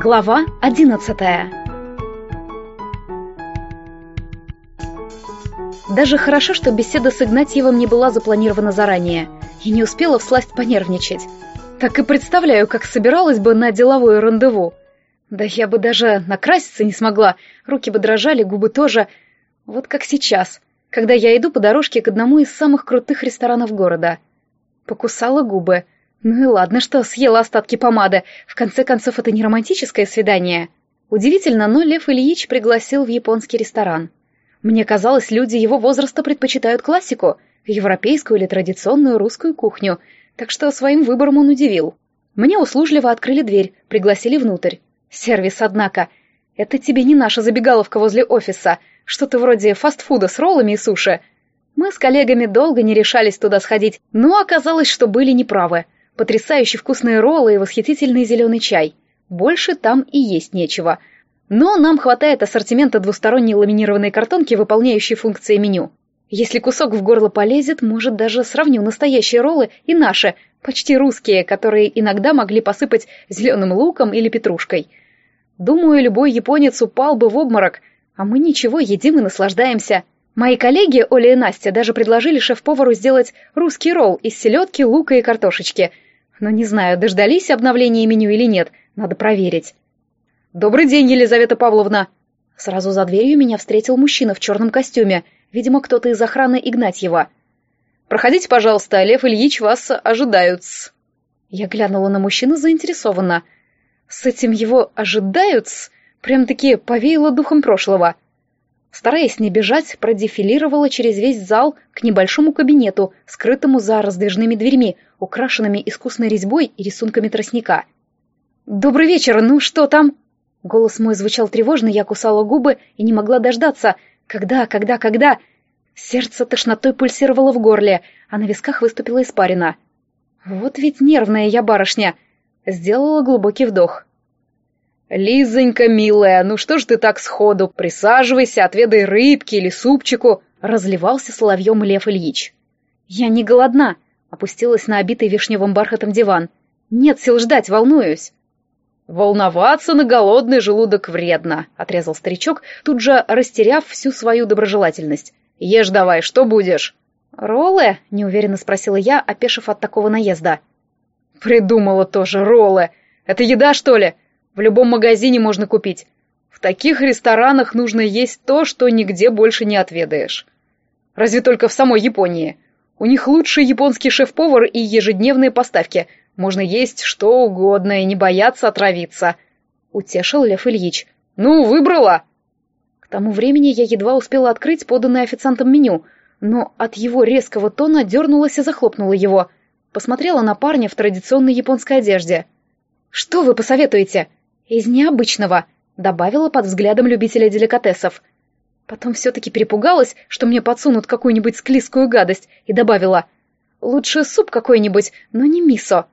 Глава одиннадцатая Даже хорошо, что беседа с Игнатьевым не была запланирована заранее. И не успела всласть понервничать. Так и представляю, как собиралась бы на деловое рандеву. Да я бы даже накраситься не смогла, руки бы дрожали, губы тоже. Вот как сейчас, когда я иду по дорожке к одному из самых крутых ресторанов города. Покусала губы — ну и ладно, что съела остатки помады. В конце концов, это не романтическое свидание. Удивительно, но Лев Ильич пригласил в японский ресторан. Мне казалось, люди его возраста предпочитают классику, европейскую или традиционную русскую кухню, так что своим выбором он удивил. Мне услужливо открыли дверь, пригласили внутрь. Сервис, однако. Это тебе не наша забегаловка возле офиса, что-то вроде фастфуда с роллами и суши. Мы с коллегами долго не решались туда сходить, но оказалось, что были неправы — Потрясающе вкусные роллы и восхитительный зеленый чай. Больше там и есть нечего. Но нам хватает ассортимента двусторонней ламинированной картонки, выполняющей функции меню. Если кусок в горло полезет, может, даже сравню настоящие роллы и наши, почти русские, которые иногда могли посыпать зеленым луком или петрушкой. Думаю, любой японец упал бы в обморок, а мы ничего, едим и наслаждаемся. Мои коллеги Оля и Настя даже предложили шеф-повару сделать русский ролл из селедки, лука и картошечки — но не знаю, дождались обновления меню или нет, надо проверить. «Добрый день, Елизавета Павловна!» Сразу за дверью меня встретил мужчина в черном костюме, видимо, кто-то из охраны Игнатьева. «Проходите, пожалуйста, Лев Ильич вас ожидают -с. Я глянула на мужчину заинтересованно. С этим его ожидают прям-таки повеяло духом прошлого. Стараясь не бежать, продефилировала через весь зал к небольшому кабинету, скрытому за раздвижными дверьми, украшенными искусной резьбой и рисунками тростника. «Добрый вечер, ну что там?» Голос мой звучал тревожно, я кусала губы и не могла дождаться. «Когда, когда, когда?» Сердце тошнотой пульсировало в горле, а на висках выступила испарина. «Вот ведь нервная я барышня!» Сделала глубокий вдох. «Лизонька, милая, ну что ж ты так сходу? Присаживайся, отведай рыбки или супчику!» Разливался соловьем Лев Ильич. «Я не голодна!» Опустилась на обитый вишневым бархатом диван. «Нет сил ждать, волнуюсь!» «Волноваться на голодный желудок вредно», — отрезал старичок, тут же растеряв всю свою доброжелательность. «Ешь давай, что будешь?» «Роллы?» — неуверенно спросила я, опешив от такого наезда. «Придумала тоже роллы. Это еда, что ли? В любом магазине можно купить. В таких ресторанах нужно есть то, что нигде больше не отведаешь. Разве только в самой Японии. У них лучший японский шеф-повар и ежедневные поставки. Можно есть что угодно и не бояться отравиться. Утешил Лев Ильич. Ну, выбрала. К тому времени я едва успела открыть поданное официантом меню, но от его резкого тона дернулась и захлопнула его. Посмотрела на парня в традиционной японской одежде. «Что вы посоветуете?» «Из необычного», — добавила под взглядом любителя деликатесов — Потом все-таки перепугалась, что мне подсунут какую-нибудь склизкую гадость, и добавила «Лучше суп какой-нибудь, но не мисо».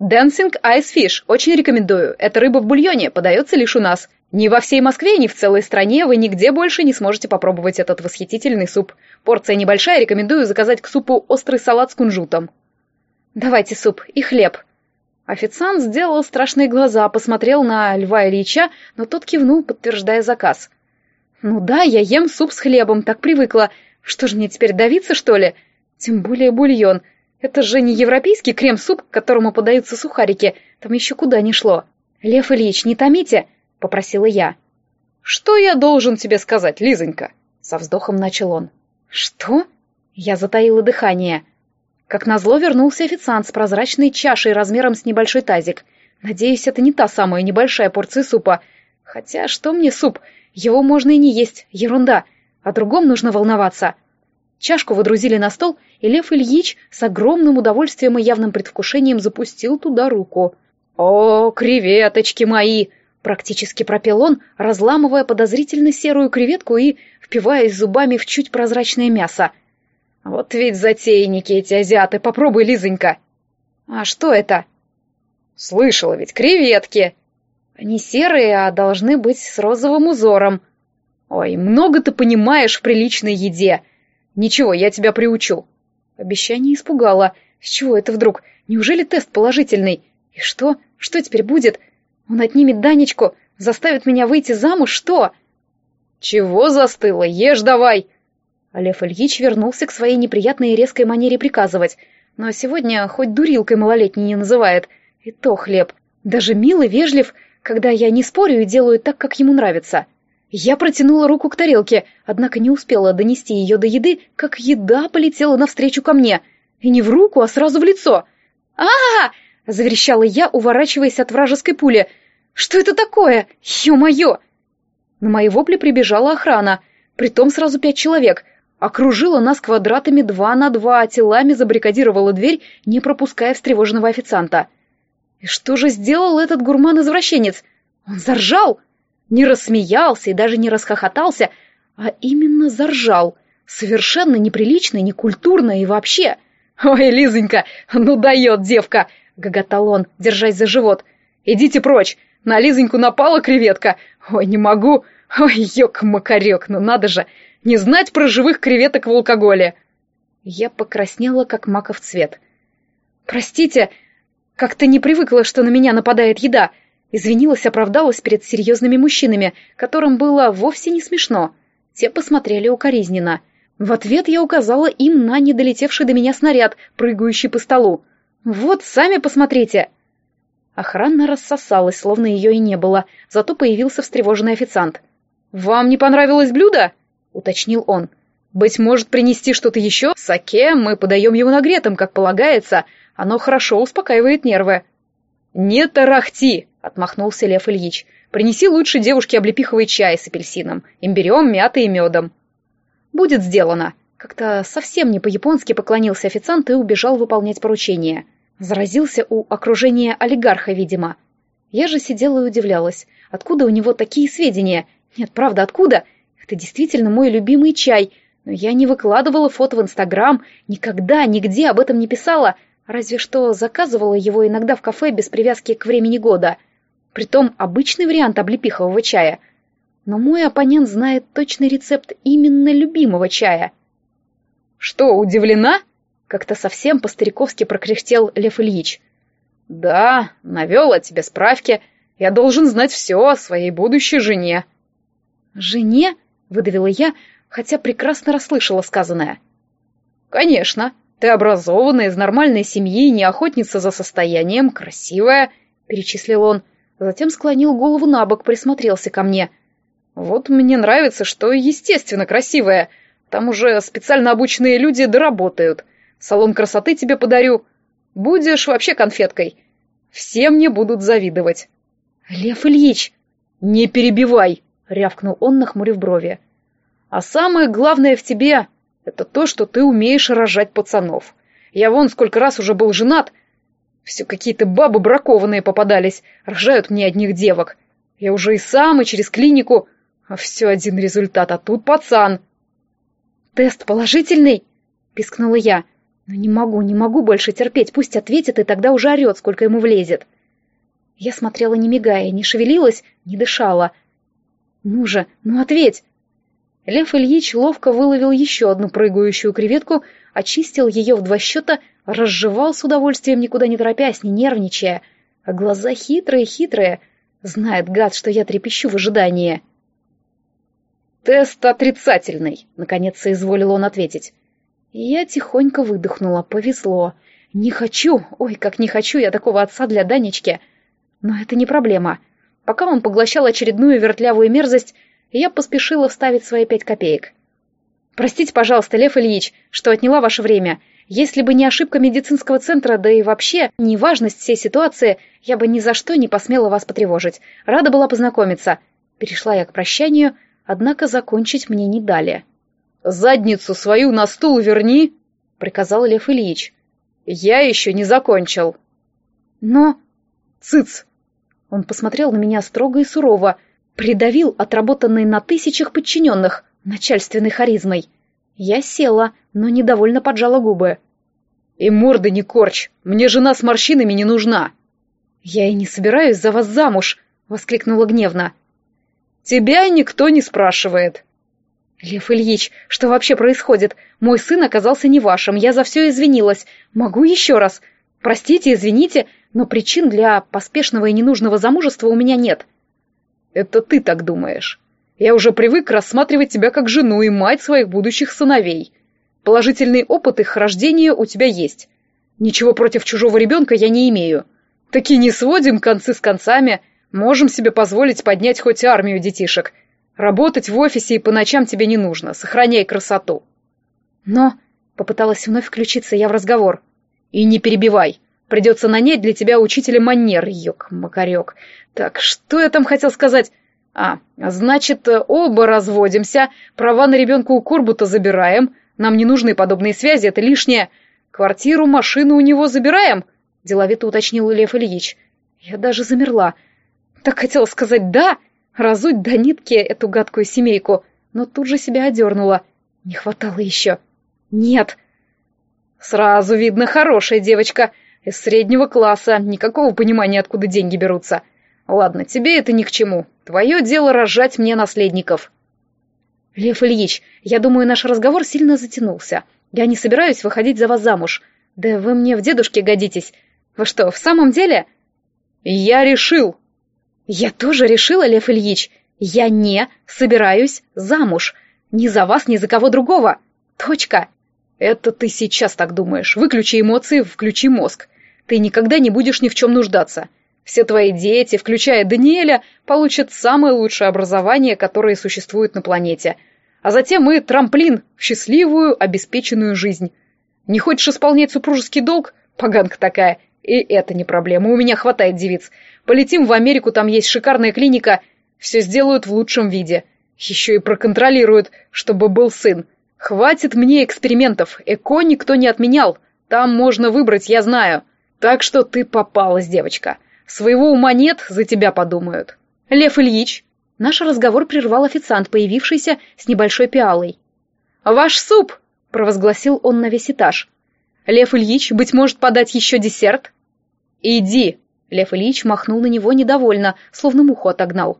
«Dancing Ice Fish, очень рекомендую. Это рыба в бульоне, подается лишь у нас. Ни во всей Москве, ни в целой стране вы нигде больше не сможете попробовать этот восхитительный суп. Порция небольшая, рекомендую заказать к супу острый салат с кунжутом». «Давайте суп и хлеб». Официант сделал страшные глаза, посмотрел на Льва Ильича, но тот кивнул, подтверждая заказ. Ну да, я ем суп с хлебом, так привыкла. Что же мне теперь давиться, что ли? Тем более бульон. Это же не европейский крем-суп, к которому подаются сухарики. Там еще куда ни шло. Лев Ильич, не томите, попросила я. Что я должен тебе сказать, Лизонька? Со вздохом начал он. Что? Я затаила дыхание. Как назло вернулся официант с прозрачной чашей размером с небольшой тазик. Надеюсь, это не та самая небольшая порция супа. Хотя что мне суп? Его можно и не есть, ерунда. О другом нужно волноваться. Чашку водрузили на стол, и Лев Ильич с огромным удовольствием и явным предвкушением запустил туда руку. «О, креветочки мои!» — практически пропел он, разламывая подозрительно серую креветку и впиваясь зубами в чуть прозрачное мясо. «Вот ведь затейники эти азиаты, попробуй, Лизонька!» «А что это?» «Слышала ведь, креветки!» Они серые, а должны быть с розовым узором. Ой, много ты понимаешь в приличной еде. Ничего, я тебя приучу. Обещание испугало. С чего это вдруг? Неужели тест положительный? И что? Что теперь будет? Он отнимет Данечку, заставит меня выйти замуж, что? Чего застыла? Ешь давай! Лев Ильич вернулся к своей неприятной и резкой манере приказывать, но сегодня хоть дурилкой малолетней не называет, и то хлеб. Даже милый, вежлив, когда я не спорю и делаю так, как ему нравится. Я протянула руку к тарелке, однако не успела донести ее до еды, как еда полетела навстречу ко мне. И не в руку, а сразу в лицо. а, -а, -а заверещала я, уворачиваясь от вражеской пули. «Что это такое? Ё-моё!» На мои вопли прибежала охрана, притом сразу пять человек. Окружила нас квадратами два на два, а телами забаррикадировала дверь, не пропуская встревоженного официанта. И что же сделал этот гурман-извращенец? Он заржал! Не рассмеялся и даже не расхохотался, а именно заржал. Совершенно неприлично, некультурно и вообще. «Ой, Лизонька, ну дает девка!» — гоготал он, держась за живот. «Идите прочь! На Лизоньку напала креветка! Ой, не могу! Ой, ёк-макарёк, ну надо же! Не знать про живых креветок в алкоголе!» Я покраснела, как маков цвет. «Простите, как-то не привыкла, что на меня нападает еда!» Извинилась, оправдалась перед серьезными мужчинами, которым было вовсе не смешно. Те посмотрели укоризненно. В ответ я указала им на недолетевший до меня снаряд, прыгающий по столу. «Вот, сами посмотрите!» Охрана рассосалась, словно ее и не было, зато появился встревоженный официант. «Вам не понравилось блюдо?» — уточнил он. «Быть может, принести что-то еще? Саке мы подаем его нагретым, как полагается. Оно хорошо успокаивает нервы». «Не тарахти!» — отмахнулся Лев Ильич. «Принеси лучше девушке облепиховый чай с апельсином, имбирем, мятой и медом». «Будет сделано». Как-то совсем не по-японски поклонился официант и убежал выполнять поручение. Заразился у окружения олигарха, видимо. Я же сидела и удивлялась. Откуда у него такие сведения? Нет, правда, откуда? Это действительно мой любимый чай. Но я не выкладывала фото в Инстаграм, никогда, нигде об этом не писала, разве что заказывала его иногда в кафе без привязки к времени года. Притом обычный вариант облепихового чая. Но мой оппонент знает точный рецепт именно любимого чая. «Что, удивлена?» Как-то совсем по-стариковски прокряхтел Лев Ильич. «Да, навел о тебе справки. Я должен знать все о своей будущей жене». «Жене?» — выдавила я, хотя прекрасно расслышала сказанное. «Конечно. Ты образованная, из нормальной семьи, не охотница за состоянием, красивая», — перечислил он. Затем склонил голову на бок, присмотрелся ко мне. «Вот мне нравится, что естественно красивая. Там уже специально обученные люди доработают. Салон красоты тебе подарю. Будешь вообще конфеткой. Все мне будут завидовать. Лев Ильич, не перебивай, рявкнул он, нахмурив брови. А самое главное в тебе — это то, что ты умеешь рожать пацанов. Я вон сколько раз уже был женат. Все какие-то бабы бракованные попадались, рожают мне одних девок. Я уже и сам, и через клинику. А все один результат, а тут пацан. «Тест положительный?» — пискнула я. Но не могу, не могу больше терпеть, пусть ответит и тогда уже орет, сколько ему влезет. Я смотрела не мигая, не шевелилась, не дышала. Ну же, ну ответь! Лев Ильич ловко выловил еще одну прыгающую креветку, очистил ее в два счета, разжевал с удовольствием, никуда не торопясь, не нервничая. А глаза хитрые-хитрые. Знает гад, что я трепещу в ожидании. «Тест отрицательный», — наконец соизволил он ответить. Я тихонько выдохнула, повезло. Не хочу, ой, как не хочу я такого отца для Данечки. Но это не проблема. Пока он поглощал очередную вертлявую мерзость, я поспешила вставить свои пять копеек. «Простите, пожалуйста, Лев Ильич, что отняла ваше время. Если бы не ошибка медицинского центра, да и вообще неважность всей ситуации, я бы ни за что не посмела вас потревожить. Рада была познакомиться». Перешла я к прощанию, однако закончить мне не дали. «Задницу свою на стул верни!» — приказал Лев Ильич. «Я еще не закончил». «Но...» «Цыц!» Он посмотрел на меня строго и сурово, придавил отработанный на тысячах подчиненных начальственной харизмой. Я села, но недовольно поджала губы. «И морды не корчь! Мне жена с морщинами не нужна!» «Я и не собираюсь за вас замуж!» — воскликнула гневно. «Тебя никто не спрашивает!» «Лев Ильич, что вообще происходит? Мой сын оказался не вашим, я за все извинилась. Могу еще раз? Простите, извините, но причин для поспешного и ненужного замужества у меня нет. Это ты так думаешь. Я уже привык рассматривать тебя как жену и мать своих будущих сыновей. Положительный опыт их рождения у тебя есть. Ничего против чужого ребенка я не имею. Таки не сводим концы с концами, можем себе позволить поднять хоть армию детишек. Работать в офисе и по ночам тебе не нужно, сохраняй красоту. Но... Попыталась вновь включиться я в разговор. И не перебивай. Придется нанять для тебя учителя манер, ёк-макарёк. Так, что я там хотел сказать? А, значит, оба разводимся, права на ребенка у Корбута забираем, нам не нужны подобные связи, это лишнее. Квартиру, машину у него забираем, деловито уточнил Лев Ильич. Я даже замерла. Так хотела сказать «да», разуть до нитки эту гадкую семейку, но тут же себя одернула. Не хватало еще. «Нет». «Сразу видно, хорошая девочка», из среднего класса, никакого понимания, откуда деньги берутся. Ладно, тебе это ни к чему. Твое дело рожать мне наследников. Лев Ильич, я думаю, наш разговор сильно затянулся. Я не собираюсь выходить за вас замуж. Да вы мне в дедушке годитесь. Вы что, в самом деле? Я решил. Я тоже решила, Лев Ильич. Я не собираюсь замуж. Ни за вас, ни за кого другого. Точка. Это ты сейчас так думаешь. Выключи эмоции, включи мозг ты никогда не будешь ни в чем нуждаться. Все твои дети, включая Даниэля, получат самое лучшее образование, которое существует на планете. А затем мы трамплин в счастливую, обеспеченную жизнь. Не хочешь исполнять супружеский долг? Поганка такая. И это не проблема, у меня хватает девиц. Полетим в Америку, там есть шикарная клиника. Все сделают в лучшем виде. Еще и проконтролируют, чтобы был сын. Хватит мне экспериментов, ЭКО никто не отменял. Там можно выбрать, я знаю. Так что ты попалась, девочка. Своего ума нет, за тебя подумают. Лев Ильич. Наш разговор прервал официант, появившийся с небольшой пиалой. «Ваш суп!» — провозгласил он на весь этаж. «Лев Ильич, быть может, подать еще десерт?» «Иди!» — Лев Ильич махнул на него недовольно, словно муху отогнал.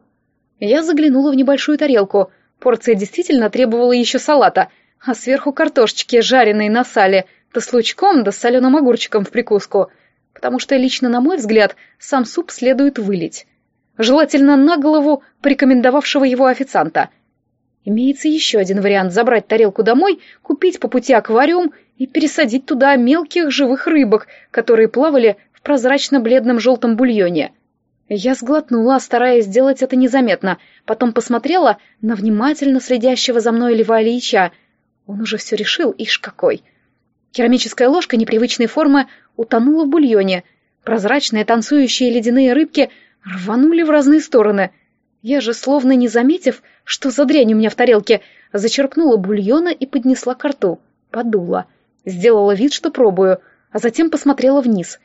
Я заглянула в небольшую тарелку. Порция действительно требовала еще салата, а сверху картошечки, жареной на сале, да с лучком, да с соленым огурчиком в прикуску — потому что лично, на мой взгляд, сам суп следует вылить. Желательно на голову порекомендовавшего его официанта. Имеется еще один вариант забрать тарелку домой, купить по пути аквариум и пересадить туда мелких живых рыбок, которые плавали в прозрачно-бледном желтом бульоне. Я сглотнула, стараясь сделать это незаметно, потом посмотрела на внимательно следящего за мной Льва Ильича. Он уже все решил, ишь какой. Керамическая ложка непривычной формы утонула в бульоне. Прозрачные танцующие ледяные рыбки рванули в разные стороны. Я же, словно не заметив, что за дрянь у меня в тарелке, зачерпнула бульона и поднесла к рту. Подула. Сделала вид, что пробую, а затем посмотрела вниз.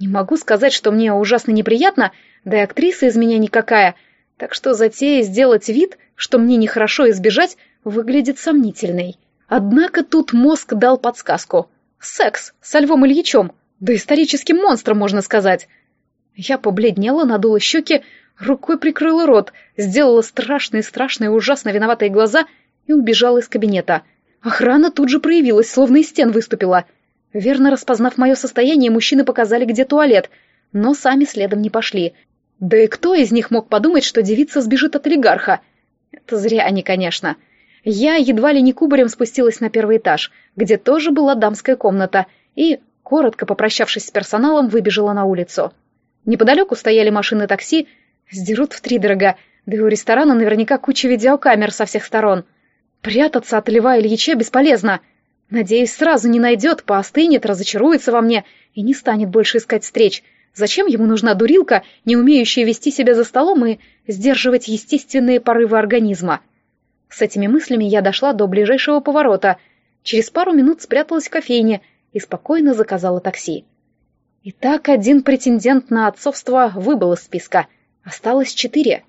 Не могу сказать, что мне ужасно неприятно, да и актриса из меня никакая, так что затея сделать вид, что мне нехорошо избежать, выглядит сомнительной. Однако тут мозг дал подсказку — Секс со Львом Ильичем, да историческим монстром, можно сказать. Я побледнела, надула щеки, рукой прикрыла рот, сделала страшные-страшные, ужасно виноватые глаза и убежала из кабинета. Охрана тут же проявилась, словно из стен выступила. Верно распознав мое состояние, мужчины показали, где туалет, но сами следом не пошли. Да и кто из них мог подумать, что девица сбежит от олигарха? Это зря они, конечно. — я едва ли не кубарем спустилась на первый этаж, где тоже была дамская комната, и, коротко попрощавшись с персоналом, выбежала на улицу. Неподалеку стояли машины такси, сдерут втридорога, да и у ресторана наверняка куча видеокамер со всех сторон. Прятаться от Льва Ильича бесполезно. Надеюсь, сразу не найдет, поостынет, разочаруется во мне и не станет больше искать встреч. Зачем ему нужна дурилка, не умеющая вести себя за столом и сдерживать естественные порывы организма? С этими мыслями я дошла до ближайшего поворота. Через пару минут спряталась в кофейне и спокойно заказала такси. Итак, один претендент на отцовство выбыл из списка. Осталось четыре.